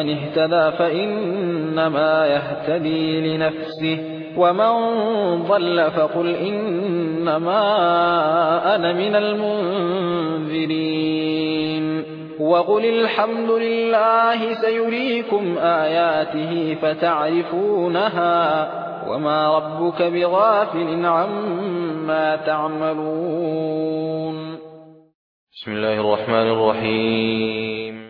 فَمَنِ اهْتَدَىٰ فَإِنَّمَا يَهْتَدِي لِنَفْسِهِ وَمَن ضَلَّ فَقُلْ إِنَّمَا أَنَا مِنَ الْمُنذِرِينَ. وَقُلِ الْحَمْدُ لِلَّهِ سَيُرِيكُمْ آيَاتِهِ فَتَعْرِفُونَهَا وَمَا رَبُّكَ بِغَافِلٍ عَمَّا تَعْمَلُونَ. بسم الله الرحمن الرحيم.